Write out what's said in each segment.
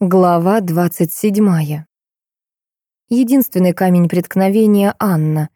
Глава 27. Единственный камень преткновения — Анна.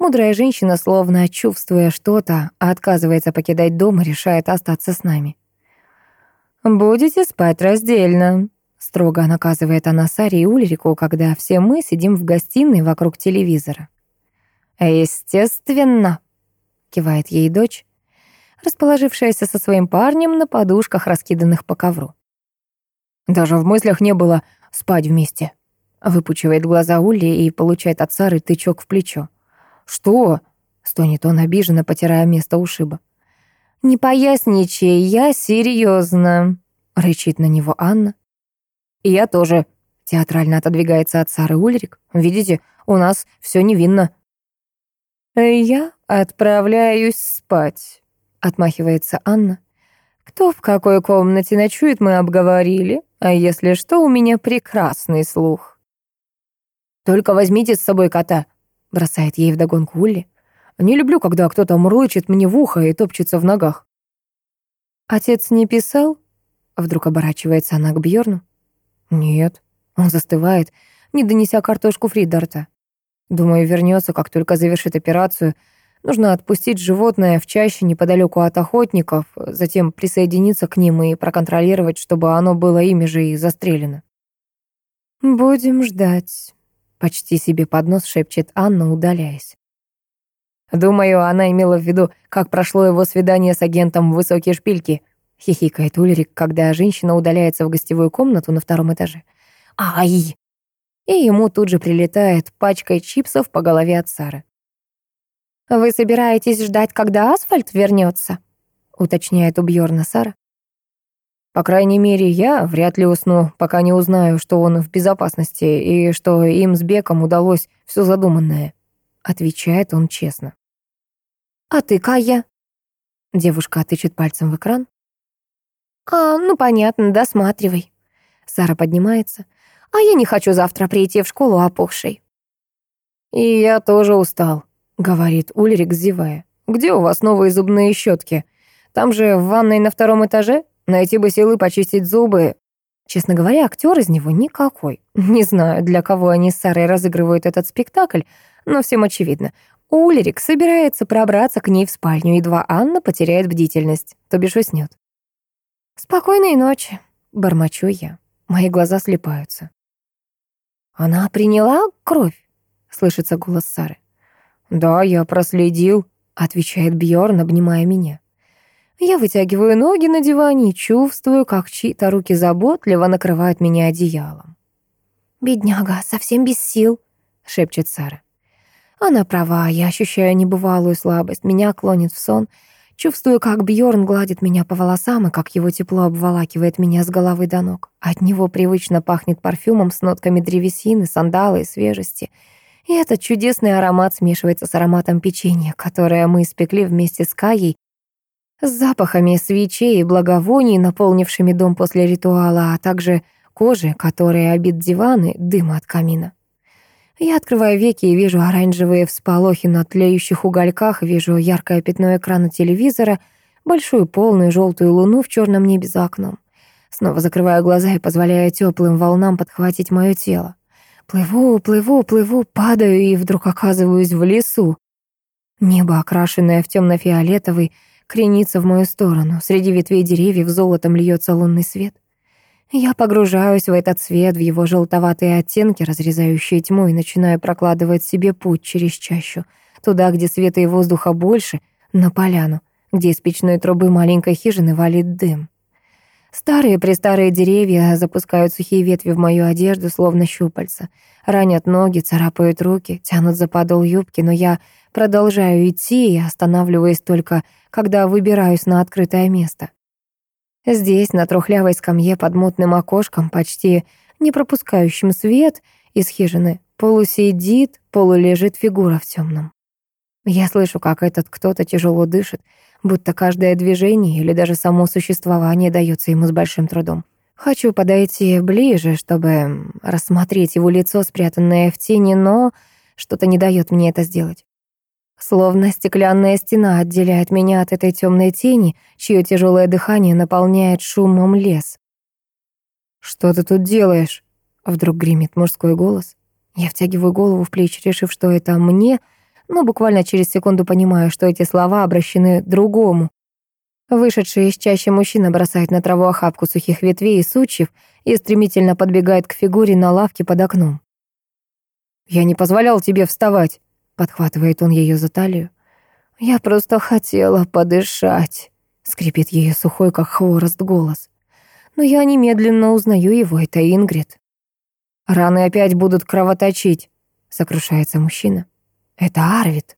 Мудрая женщина, словно чувствуя что-то, а отказывается покидать дом и решает остаться с нами. «Будете спать раздельно», — строго наказывает она Саре и Ульрику, когда все мы сидим в гостиной вокруг телевизора. «Естественно», — кивает ей дочь, расположившаяся со своим парнем на подушках, раскиданных по ковру. Даже в мыслях не было спать вместе. Выпучивает глаза Ули и получает от Сары тычок в плечо. «Что?» — стонет он обиженно, потирая место ушиба. «Не поясничай, я серьезно», — рычит на него Анна. я тоже», — театрально отодвигается от Сары Ульрик. «Видите, у нас все невинно». «Я отправляюсь спать», — отмахивается Анна. Кто в какой комнате ночует, мы обговорили, а если что, у меня прекрасный слух. «Только возьмите с собой кота», — бросает ей вдогонку Улли. «Не люблю, когда кто-то мрочит мне в ухо и топчется в ногах». «Отец не писал?» Вдруг оборачивается она к Бьорну. «Нет». Он застывает, не донеся картошку Фридарта. Думаю, вернется, как только завершит операцию — Нужно отпустить животное в чаще неподалеку от охотников, затем присоединиться к ним и проконтролировать, чтобы оно было ими же и застрелено. «Будем ждать», — почти себе под нос шепчет Анна, удаляясь. «Думаю, она имела в виду, как прошло его свидание с агентом в «Высокие шпильки», — хихикает Ульрик, когда женщина удаляется в гостевую комнату на втором этаже. «Ай!» И ему тут же прилетает пачкой чипсов по голове от Сары. «Вы собираетесь ждать, когда асфальт вернется?» — уточняет у Бьорна Сара. «По крайней мере, я вряд ли усну, пока не узнаю, что он в безопасности и что им с Беком удалось все задуманное», — отвечает он честно. «А ты, Кая?» — девушка тычет пальцем в экран. «А, ну понятно, досматривай». Сара поднимается. «А я не хочу завтра прийти в школу опухшей». «И я тоже устал», Говорит Ульрик, зевая. «Где у вас новые зубные щетки? Там же в ванной на втором этаже? Найти бы силы почистить зубы». Честно говоря, актер из него никакой. Не знаю, для кого они с Сарой разыгрывают этот спектакль, но всем очевидно. Ульрик собирается пробраться к ней в спальню, едва Анна потеряет бдительность, то бишь уснет. «Спокойной ночи», — бормочу я. Мои глаза слепаются. «Она приняла кровь?» — слышится голос Сары. «Да, я проследил», — отвечает Бьорн, обнимая меня. Я вытягиваю ноги на диване и чувствую, как чьи-то руки заботливо накрывают меня одеялом. «Бедняга, совсем без сил», — шепчет Сара. Она права, я ощущаю небывалую слабость, меня клонит в сон. Чувствую, как Бьорн гладит меня по волосам и как его тепло обволакивает меня с головы до ног. От него привычно пахнет парфюмом с нотками древесины, сандала и свежести — и этот чудесный аромат смешивается с ароматом печенья, которое мы испекли вместе с Каей, с запахами свечей и благовоний, наполнившими дом после ритуала, а также кожи, которая обит диваны, дыма от камина. Я открываю веки и вижу оранжевые всполохи на тлеющих угольках, вижу яркое пятно экрана телевизора, большую полную желтую луну в черном небе за окном. Снова закрываю глаза и позволяю теплым волнам подхватить мое тело. Плыву, плыву, плыву, падаю и вдруг оказываюсь в лесу. Небо, окрашенное в темно-фиолетовый, кренится в мою сторону. Среди ветвей деревьев золотом льется лунный свет. Я погружаюсь в этот свет, в его желтоватые оттенки, разрезающие тьму, и начинаю прокладывать себе путь через чащу, туда, где света и воздуха больше, на поляну, где из печной трубы маленькой хижины валит Старые престарые деревья запускают сухие ветви в мою одежду, словно щупальца. Ранят ноги, царапают руки, тянут за подол юбки, но я продолжаю идти и останавливаюсь только, когда выбираюсь на открытое место. Здесь, на трухлявой скамье под мутным окошком, почти не пропускающим свет из хижины, полусидит, полулежит фигура в темном. Я слышу, как этот кто-то тяжело дышит, будто каждое движение или даже само существование дается ему с большим трудом. Хочу подойти ближе, чтобы рассмотреть его лицо, спрятанное в тени, но что-то не дает мне это сделать. Словно стеклянная стена отделяет меня от этой темной тени, чье тяжелое дыхание наполняет шумом лес. «Что ты тут делаешь?» — вдруг гремит мужской голос. Я втягиваю голову в плечи, решив, что это мне — но буквально через секунду понимаю, что эти слова обращены другому. Вышедший из чаще мужчина бросает на траву охапку сухих ветвей и сучьев и стремительно подбегает к фигуре на лавке под окном. «Я не позволял тебе вставать», — подхватывает он ее за талию. «Я просто хотела подышать», — скрипит ее сухой, как хворост, голос. Но я немедленно узнаю его, это Ингрид. «Раны опять будут кровоточить», — сокрушается мужчина. Это Арвид.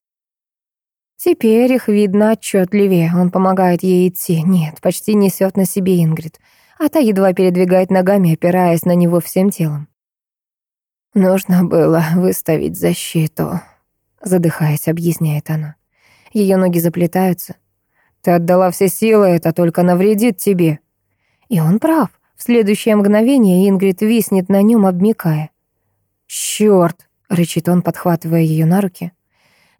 Теперь их видно отчетливее. Он помогает ей идти. Нет, почти несет на себе Ингрид. А та едва передвигает ногами, опираясь на него всем телом. «Нужно было выставить защиту», — задыхаясь, объясняет она. Ее ноги заплетаются. «Ты отдала все силы, это только навредит тебе». И он прав. В следующее мгновение Ингрид виснет на нем, обмикая. «Чёрт!» рычит он, подхватывая ее на руки.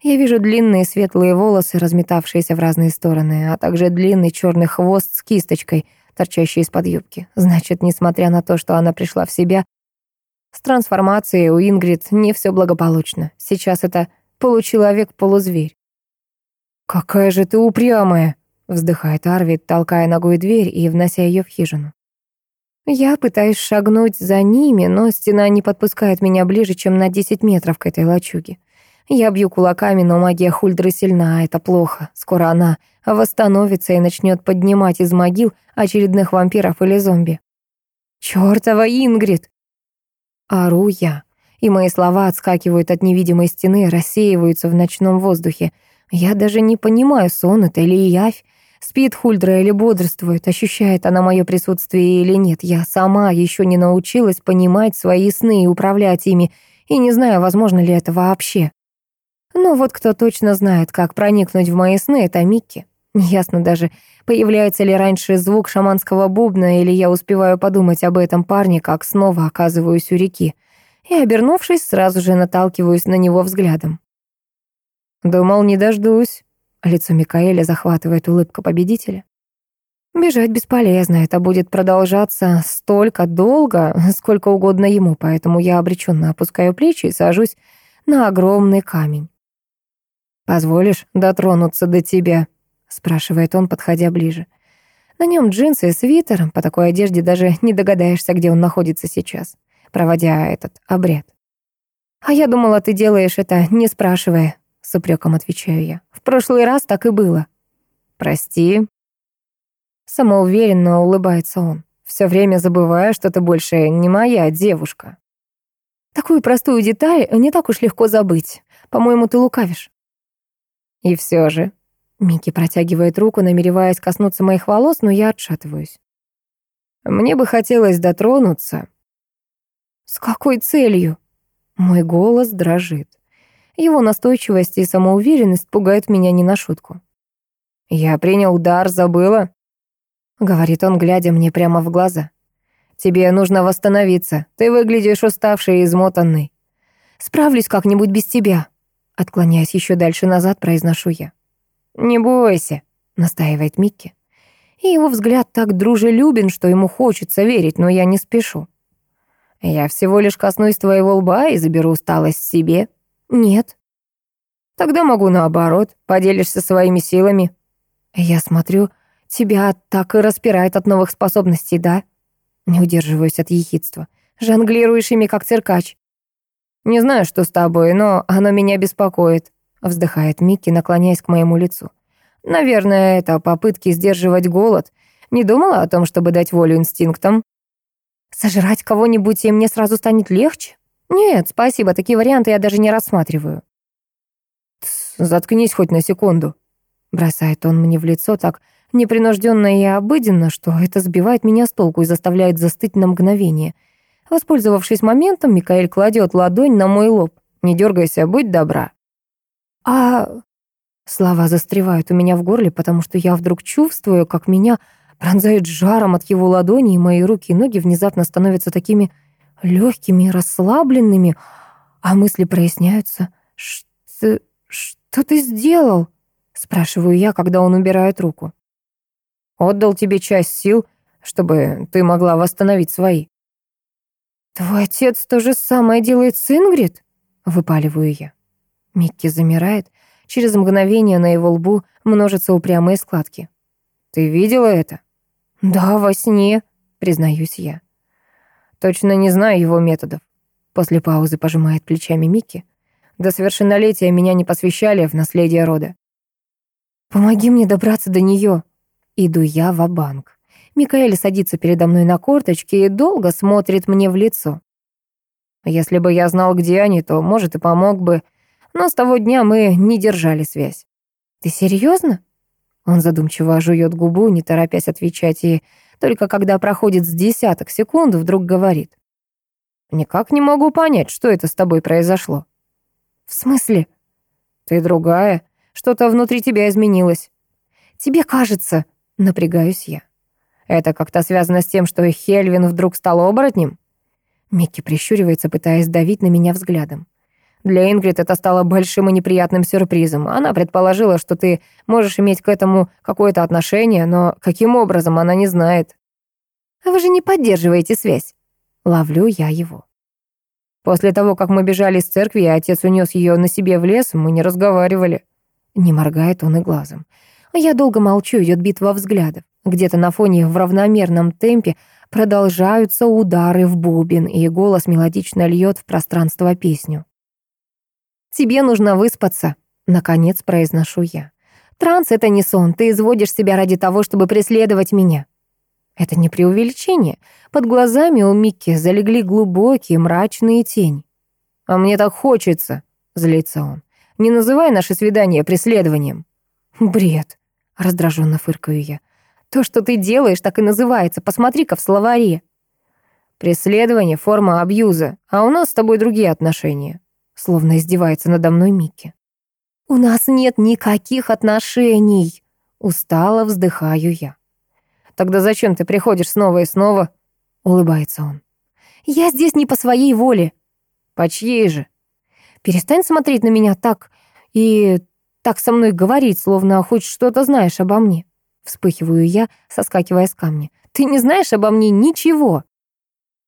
Я вижу длинные светлые волосы, разметавшиеся в разные стороны, а также длинный черный хвост с кисточкой, торчащий из-под юбки. Значит, несмотря на то, что она пришла в себя, с трансформацией у Ингрид не все благополучно. Сейчас это получеловек-полузверь. «Какая же ты Я пытаюсь шагнуть за ними, но стена не подпускает меня ближе, чем на 10 метров к этой лачуге. Я бью кулаками, но магия Хульдры сильна, а это плохо. Скоро она восстановится и начнет поднимать из могил очередных вампиров или зомби. «Чёртова Ингрид!» Ору я, и мои слова отскакивают от невидимой стены, рассеиваются в ночном воздухе. Я даже не понимаю, сон это или явь. Спит Хульдра или бодрствует, ощущает она мое присутствие или нет. Я сама еще не научилась понимать свои сны и управлять ими, и не знаю, возможно ли это вообще. Но вот кто точно знает, как проникнуть в мои сны, это Микки. Неясно даже, появляется ли раньше звук шаманского бубна, или я успеваю подумать об этом парне, как снова оказываюсь у реки. И, лицо Микаэля захватывает улыбка победителя. Бежать бесполезно, это будет продолжаться столько долго, сколько угодно ему, поэтому я обреченно опускаю плечи и сажусь на огромный камень. «Позволишь дотронуться до тебя?» — спрашивает он, подходя ближе. На нем джинсы и свитер, по такой одежде даже не догадаешься, где он находится сейчас, проводя этот обряд. «А я думала, ты делаешь это, не спрашивая», с упреком отвечаю я. «В прошлый раз так и было». «Прости». Самоуверенно улыбается он, все время забывая, что ты больше не моя девушка. Такую простую деталь не так уж легко забыть. По-моему, ты лукавишь. И все же. Микки протягивает руку, намереваясь коснуться моих волос, но я отшатываюсь. Мне бы хотелось дотронуться. С какой целью? Мой голос дрожит. Его настойчивость и самоуверенность пугают меня не на шутку. «Я принял удар, забыла», — говорит он, глядя мне прямо в глаза. «Тебе нужно восстановиться. Ты выглядишь уставший и измотанный. Справлюсь как-нибудь без тебя», — отклоняясь еще дальше назад, произношу я. «Не бойся», — настаивает Микки. И его взгляд так дружелюбен, что ему хочется верить, но я не спешу. «Я всего лишь коснусь твоего лба и заберу усталость себе», «Нет», Тогда могу наоборот, поделишься своими силами». «Я смотрю, тебя так и распирает от новых способностей, да?» Не удерживаюсь от ехидства. «Жонглируешь ими, как циркач». «Не знаю, что с тобой, но оно меня беспокоит», вздыхает Микки, наклоняясь к моему лицу. «Наверное, это попытки сдерживать голод. Не думала о том, чтобы дать волю инстинктам?» «Сожрать кого-нибудь, и мне сразу станет легче?» «Нет, спасибо, такие варианты я даже не рассматриваю». «Заткнись хоть на секунду», — бросает он мне в лицо так непринужденно и обыденно, что это сбивает меня с толку и заставляет застыть на мгновение. Воспользовавшись моментом, Микаэль кладет ладонь на мой лоб. «Не дергайся, будь добра». «А...» Слова застревают у меня в горле, потому что я вдруг чувствую, как меня пронзает жаром от его ладони, и мои руки и ноги внезапно становятся такими легкими, расслабленными, а мысли проясняются. что... ты сделал?» Спрашиваю я, когда он убирает руку. «Отдал тебе часть сил, чтобы ты могла восстановить свои». «Твой отец то же самое делает с Ингрид?» — выпаливаю я. Микки замирает. Через мгновение на его лбу множатся упрямые складки. «Ты до совершеннолетия меня не посвящали в наследие рода. «Помоги мне добраться до нее!» Иду я в банк Микаэль садится передо мной на корточке и долго смотрит мне в лицо. Если бы я знал, где они, то, может, и помог бы. Но с того дня мы не держали связь. «Ты серьезно? Он задумчиво жует губу, не торопясь отвечать, и только когда проходит с десяток секунд, вдруг говорит. «Никак не могу понять, что это с тобой произошло. «В смысле?» «Ты другая. Что-то внутри тебя изменилось». «Тебе кажется...» — напрягаюсь я. «Это как-то связано с тем, что Хельвин вдруг стал оборотнем?» Микки прищуривается, пытаясь давить на меня взглядом. «Для Ингрид это стало большим и неприятным сюрпризом. Она предположила, что ты можешь иметь к этому какое-то отношение, но каким образом она не знает». «А «Вы же не поддерживаете связь?» Ловлю я его. После того, как мы бежали из церкви, и отец унес ее на себе в лес, мы не разговаривали. Не моргает он и глазом. Я долго молчу, идет битва взглядов. Где-то на фоне в равномерном темпе продолжаются удары в бубен, и голос мелодично льет в пространство песню. «Тебе нужно выспаться», — наконец произношу я. «Транс — это не сон, ты изводишь себя ради того, чтобы преследовать меня». Это не преувеличение. Под глазами у Микки залегли глубокие мрачные тени. «А мне так хочется», — злится он. «Не называй наше свидание преследованием». «Бред», — раздраженно фыркаю я. «То, что ты делаешь, так и называется. Посмотри-ка в словаре». «Преследование — форма абьюза, а у нас с тобой другие отношения», — словно издевается надо мной Микки. «У нас нет никаких отношений», — устало вздыхаю я. Тогда зачем ты приходишь снова и снова?» Улыбается он. «Я здесь не по своей воле». «По чьей же?» «Перестань смотреть на меня так и так со мной говорить, словно хоть что-то знаешь обо мне». Вспыхиваю я, соскакивая с камня. «Ты не знаешь обо мне ничего».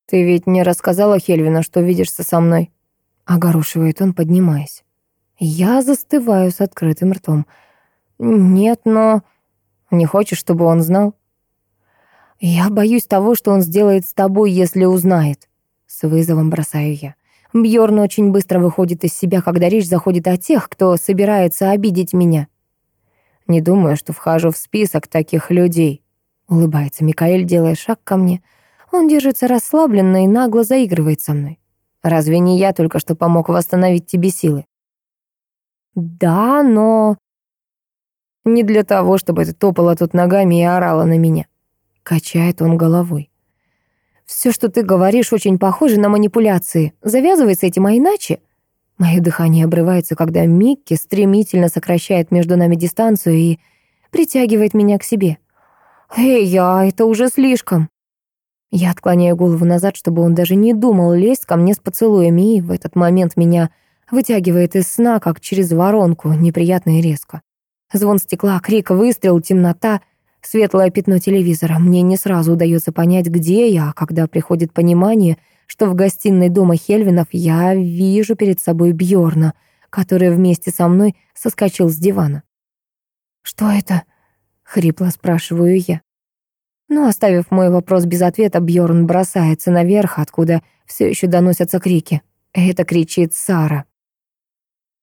«Ты ведь не рассказала Хельвина, что видишься со мной?» Огорошивает он, поднимаясь. Я застываю с открытым ртом. «Нет, но...» «Не хочешь, чтобы он знал?» «Я боюсь того, что он сделает с тобой, если узнает». С вызовом бросаю я. Бьорн очень быстро выходит из себя, когда речь заходит о тех, кто собирается обидеть меня. «Не думаю, что вхожу в список таких людей», — улыбается Микаэль, делая шаг ко мне. Он держится расслабленно и нагло заигрывает со мной. «Разве не я только что помог восстановить тебе силы?» «Да, но...» «Не для того, чтобы ты топала тут ногами и орала на меня». Качает он головой. «Все, что ты говоришь, очень похоже на манипуляции. Завязывай с этим, а иначе...» Мое дыхание обрывается, когда Микки стремительно сокращает между нами дистанцию и притягивает меня к себе. «Эй, я, это уже слишком!» Я отклоняю голову назад, чтобы он даже не думал лезть ко мне с поцелуями, и в этот момент меня вытягивает из сна, как через воронку, неприятно и резко. Звон стекла, крик, выстрел, темнота — Светлое пятно телевизора. Мне не сразу удается понять, где я, а когда приходит понимание, что в гостиной дома Хельвинов я вижу перед собой Бьорна, который вместе со мной соскочил с дивана. «Что это?» — хрипло спрашиваю я. Но, оставив мой вопрос без ответа, Бьорн бросается наверх, откуда все еще доносятся крики. Это кричит Сара.